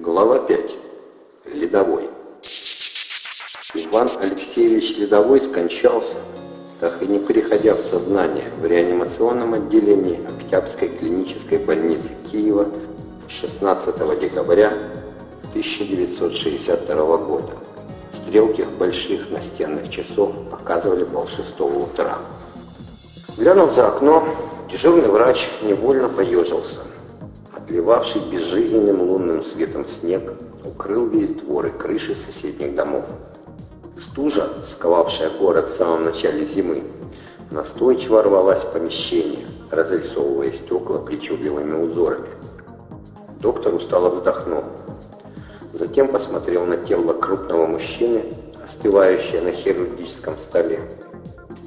Глава 5. Ледовой. Иван Алексеевич Ледовой скончался, так и не приходя в сознание в реанимационном отделении Октябрьской клинической больницы Киева 16 декабря 1962 года. Стрелки больших настенных часов показывали полшестого утра. Глянув за окно, дежурный врач невольно поежился. Отливавший безжизненным лунным светом снег укрыл весь двор и крыши соседних домов. Стужа, сковавшая город в самом начале зимы, настойчиво рвалась в помещение, разрисовывая стекла причудливыми узорами. Доктор устало вздохнул. Затем посмотрел на тело крупного мужчины, остывающее на хирургическом столе,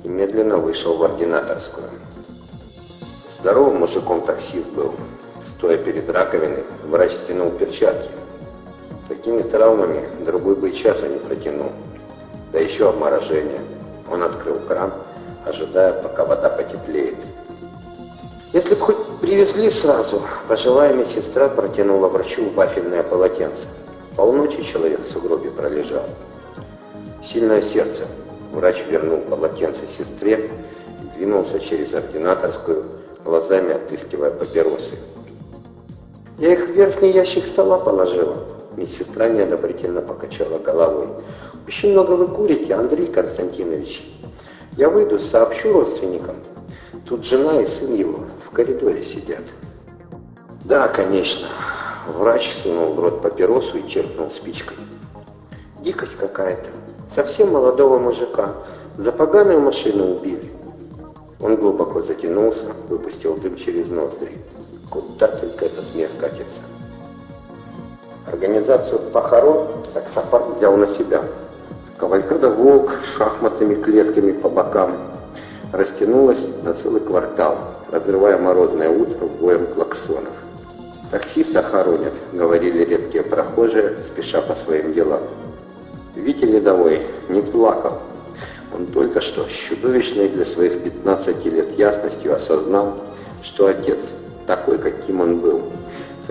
и медленно вышел в ординаторскую. Здоровым мужиком таксист был, Стоя перед раковиной, врач стянул перчатки. Такими травмами другой бы и часа не протянул. Да еще обморожение. Он открыл кран, ожидая, пока вода потеплеет. Если бы хоть привезли сразу, пожилая медсестра протянула врачу вафельное полотенце. Полночи человек в сугробе пролежал. Сильное сердце. Врач вернул полотенце сестре и двинулся через ординаторскую, глазами отыскивая папиросы. Я их в верхний ящик стола положила. Медсестра неодобрительно покачала головой. Очень много вы курите, Андрей Константинович. Я выйду, сообщу родственникам. Тут жена и сын его в коридоре сидят. Да, конечно. Врач сунул в рот папиросу и черкнул спичкой. Дикость какая-то. Совсем молодого мужика. За поганую машину убили. Он глубоко затянулся, выпустил дым через ноздри. Куда только этот мир катится. Организацию похорон таксофар взял на себя. Кавалькада «Волк» с шахматными клетками по бокам растянулась на целый квартал, разрывая морозное утро боем клаксонов. «Таксиста хоронят», — говорили редкие прохожие, спеша по своим делам. Витя Ледовой не плакал. Он только что с чудовищной для своих 15 лет ясностью осознал, что отец — такой,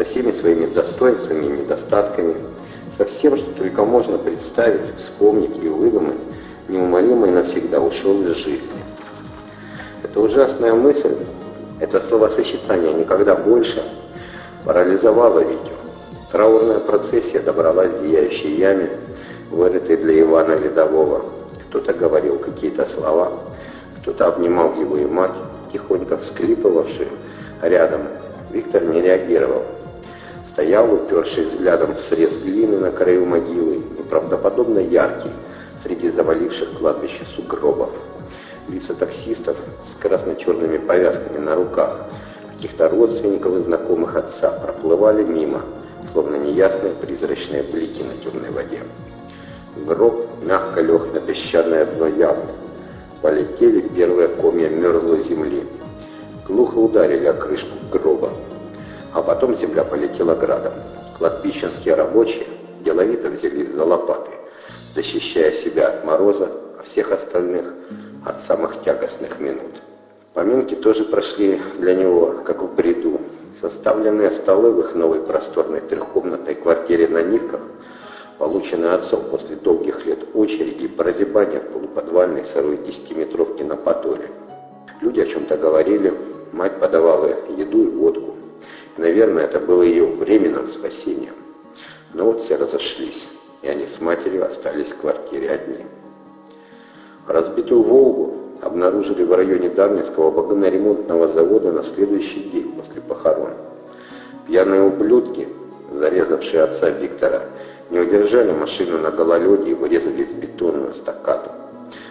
со всеми своими достоинствами и недостатками, со всем, что только можно представить, вспомнить и выдумать, неумолимо и навсегда ушел из жизни. Эта ужасная мысль, это словосочетание «никогда больше» парализовало Витю. Траурная процессия добралась в зияющей яме, вырытой для Ивана Ледового. Кто-то говорил какие-то слова, кто-то обнимал его и мать, тихонько всклипывавшую, рядом. Виктор не реагировал. Стоял, уперший взглядом в срез глины на краю могилы, неправдоподобно яркий, среди заваливших кладбище сугробов. Лица таксистов с красно-черными повязками на руках, каких-то родственников и знакомых отца проплывали мимо, словно неясные призрачные блики на темной воде. Гроб мягко лег на песчаное дно ямы. Полетели первые комья мерзлой земли глухо ударили о крышку гроба. А потом земля полетела градом. Кладбищенские рабочие деловито взялись за лопаты, защищая себя от мороза, а всех остальных от самых тягостных минут. Поминки тоже прошли для него, как в бреду. Составленные столы в их новой просторной трехкомнатной квартире на Нивках, полученные отцом после долгих лет очереди и прозябания в полуподвальной сырой десятиметровке на Подоле. Люди о чем-то говорили, Мать подавала еду и водку. Наверное, это было ее временным спасением. Но вот все разошлись, и они с матерью остались в квартире одни. Разбитую «Волгу» обнаружили в районе Дарницкого вагоноремонтного завода на следующий день после похорон. Пьяные ублюдки, зарезавшие отца Виктора, не удержали машину на гололеде и вырезались в бетонную стакаду.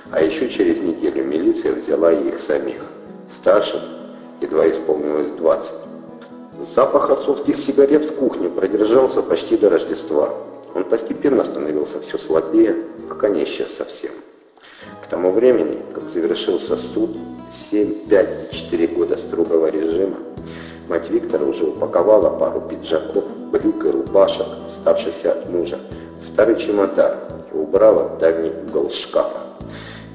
А еще через неделю милиция взяла их самих. Старших едва исполнилось 20. Запах отцовских сигарет в кухне продержался почти до Рождества. Он постепенно становился все слабее, пока не исчез совсем. К тому времени, как завершился суд, 7, 5 и 4 года строгого режима, мать Виктора уже упаковала пару пиджаков, брюк и рубашек, оставшихся от мужа, в старый чемодан и убрала в дальний угол шкафа.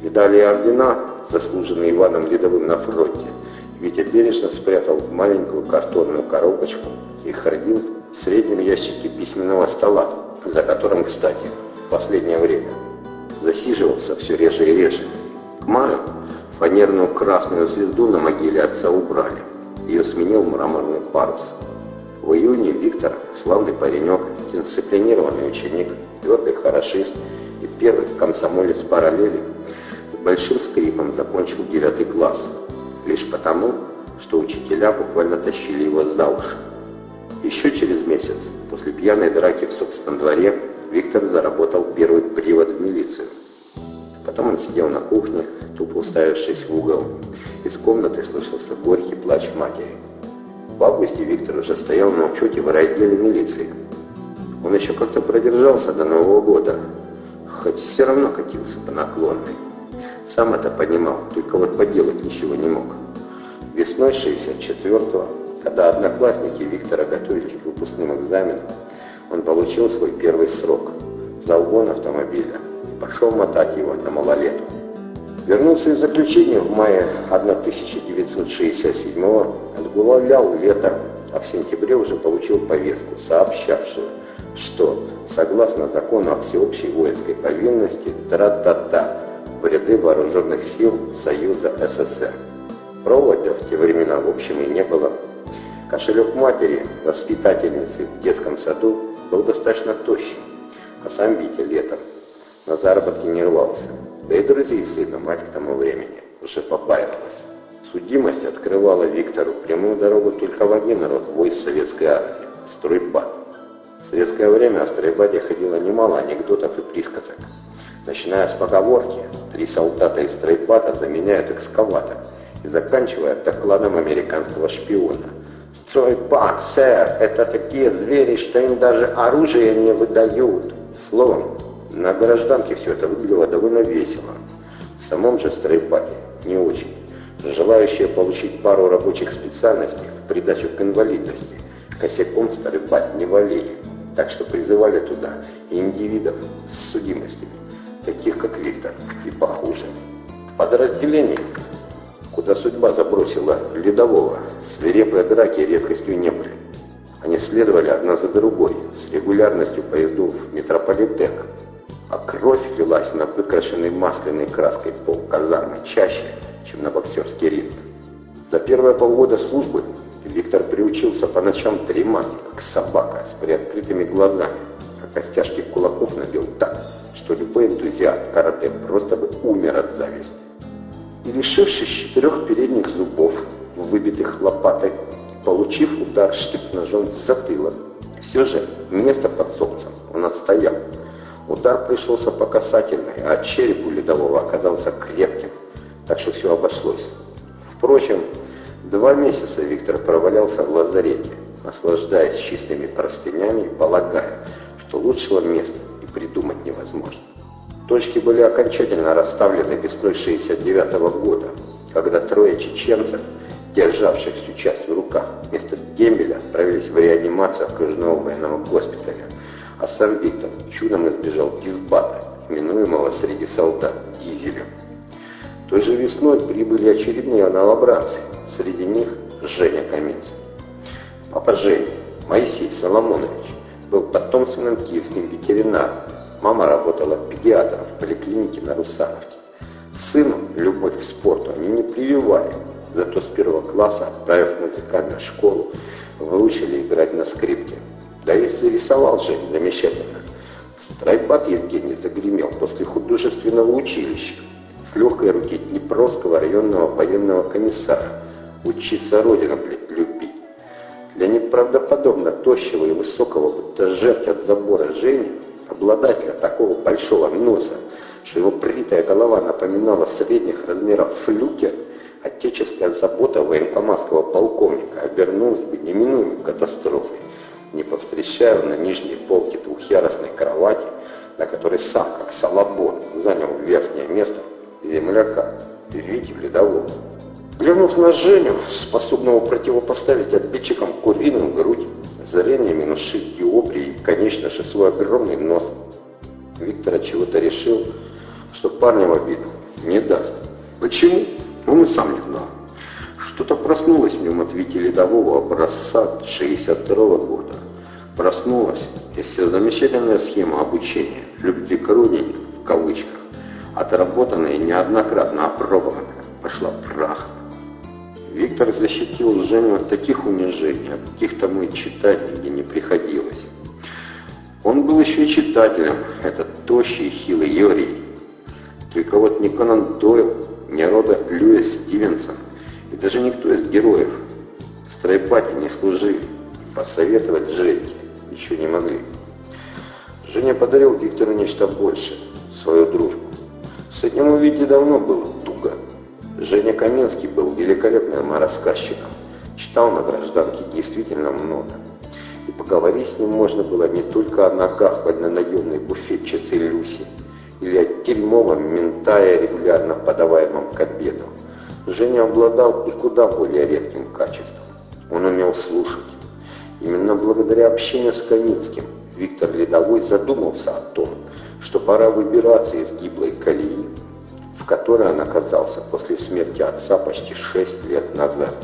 Медали и ордена, заслуженные Иваном Ледовым на фронте, Витя бережно спрятал в маленькую картонную коробочку и ходил в среднем ящике письменного стола, за которым, кстати, в последнее время засиживался все реже и реже. К Мары фанерную красную звезду на могиле отца убрали. Ее сменил мраморный парус. В июне Виктор, славный паренек, дисциплинированный ученик, твердый хорошист и первый комсомолец параллели, с большим скрипом закончил девятый класс. Лишь потому, что учителя буквально тащили его за уши. Еще через месяц, после пьяной драки в собственном дворе, Виктор заработал первый привод в милицию. Потом он сидел на кухне, тупо уставившись в угол. Из комнаты слышался горький плач матери. В августе Виктор уже стоял на учете в райотделе милиции. Он еще как-то продержался до Нового года, хоть все равно катился по наклонной. Сам это понимал, только вот поделать ничего не мог. Весной 64-го, когда одноклассники Виктора готовились к выпускным экзаменам, он получил свой первый срок за угон автомобиля и пошел мотать его на малолетку. Вернулся из заключения в мае 1967-го, отгулял лето, а в сентябре уже получил повестку, сообщавшую, что, согласно закону о всеобщей воинской повинности, тра-та-та, в ряды вооруженных сил Союза СССР. Провода в те времена в общем и не было. Кошелек матери, воспитательницы в детском саду, был достаточно тощим, а сам Витя летом на заработки не рвался. Да и друзей сына мать к тому времени уже побаивалась. Судимость открывала Виктору прямую дорогу только в один род войск советской армии – стройбат. В советское время о стройбате ходило немало анекдотов и присказок. Начиная с поговорки «три солдата из стройбата заменяют экскаватор» и заканчивая докладом американского шпиона. «Стройбат, сэр, это такие звери, что им даже оружие не выдают». Словом, на гражданке все это выглядело довольно весело. В самом же стройбате не очень. Желающие получить пару рабочих специальностей в придачу к инвалидности косяком стройбат не валили, так что призывали туда индивидов с судимостями, таких как Виктор, и похуже. В подразделении, куда судьба забросила ледового, свирепые драки редкостью не были. Они следовали одна за другой, с регулярностью поездов метрополитена а кровь лилась на выкрашенный масляной краской пол казармы чаще, чем на боксерский ринг. За первые полгода службы Виктор приучился по ночам дремать, как собака, с приоткрытыми глазами, костяшки кулаков набил так, что любой энтузиаст карате просто бы умер от зависти. И лишившись четырех передних зубов, выбитых лопатой, получив удар штык-ножом в затылок, все же место под солнцем он отстоял, Удар пришелся по касательной, а череп у ледового оказался крепким, так что все обошлось. Впрочем, два месяца Виктор провалялся в лазарете, наслаждаясь чистыми простынями и полагая, что лучшего места и придумать невозможно. Точки были окончательно расставлены весной 69 -го года, когда трое чеченцев, державших всю часть в руках, вместо дембеля отправились в реанимацию окружного военного госпиталя – а сам Виктор чудом избежал дисбата, именуемого среди солдат дизелем. Той же весной прибыли очередные новобранцы, среди них Женя Каминский. Папа Жени, Моисей Соломонович, был потомственным киевским ветеринаром. Мама работала педиатром в поликлинике на Русановке. Сыну любовь к спорту они не прививали, зато с первого класса, отправив в музыкальную школу, выучили играть на скрипке. Да и зарисовал же замечательно. Страйпад Евгений загремел после художественного училища с легкой руки Днепровского районного военного комиссара. Учиться Родину, блядь. Для неправдоподобно тощего и высокого, будто жертв от забора Жени, обладателя такого большого носа, что его бритая голова напоминала средних размеров флюкер, отеческая забота военкоматского полковника обернулась бы неминуемой катастрофой не повстречаю на нижней полке двухъярусной кровати, на которой сам, как Салабон, занял верхнее место земляка Вити Ледового. Глянув на Женю, способного противопоставить обидчикам куриную грудь, минус 6 диоприй и, конечно же, свой огромный нос, Виктор чего-то решил, что парня в обиду не даст. Почему? Он и сам не знал. Что-то проснулось в нем от Вити Ледового образца 62 -го года. Проснулась, и вся замечательная схема обучения, любви к родине, в кавычках, отработанная и неоднократно опробованная, пошла прах. Виктор защитил Женю от таких унижений, от каких тому и читать нигде не приходилось. Он был еще и читателем, этот тощий, хилый Йорий. Только вот ни Конан Дойл, ни Роберт Льюис Стивенсон и даже никто из героев в стройпате не служили, посоветовать Женьке еще не могли. Женя подарил Виктору нечто большее, свою дружбу. С этим у Вити давно было. Женя Каменский был великолепным рассказчиком, читал на гражданке действительно много. И поговорить с ним можно было не только о ногах вольнонаемной буфетчицы Люси, или о дерьмовом ментае, регулярно подаваемом к обеду. Женя обладал и куда более редким качеством. Он умел слушать. Именно благодаря общению с Каницким Виктор Ледовой задумался о том, что пора выбираться из гиблой колеи, в которой он оказался после смерти отца почти шесть лет назад.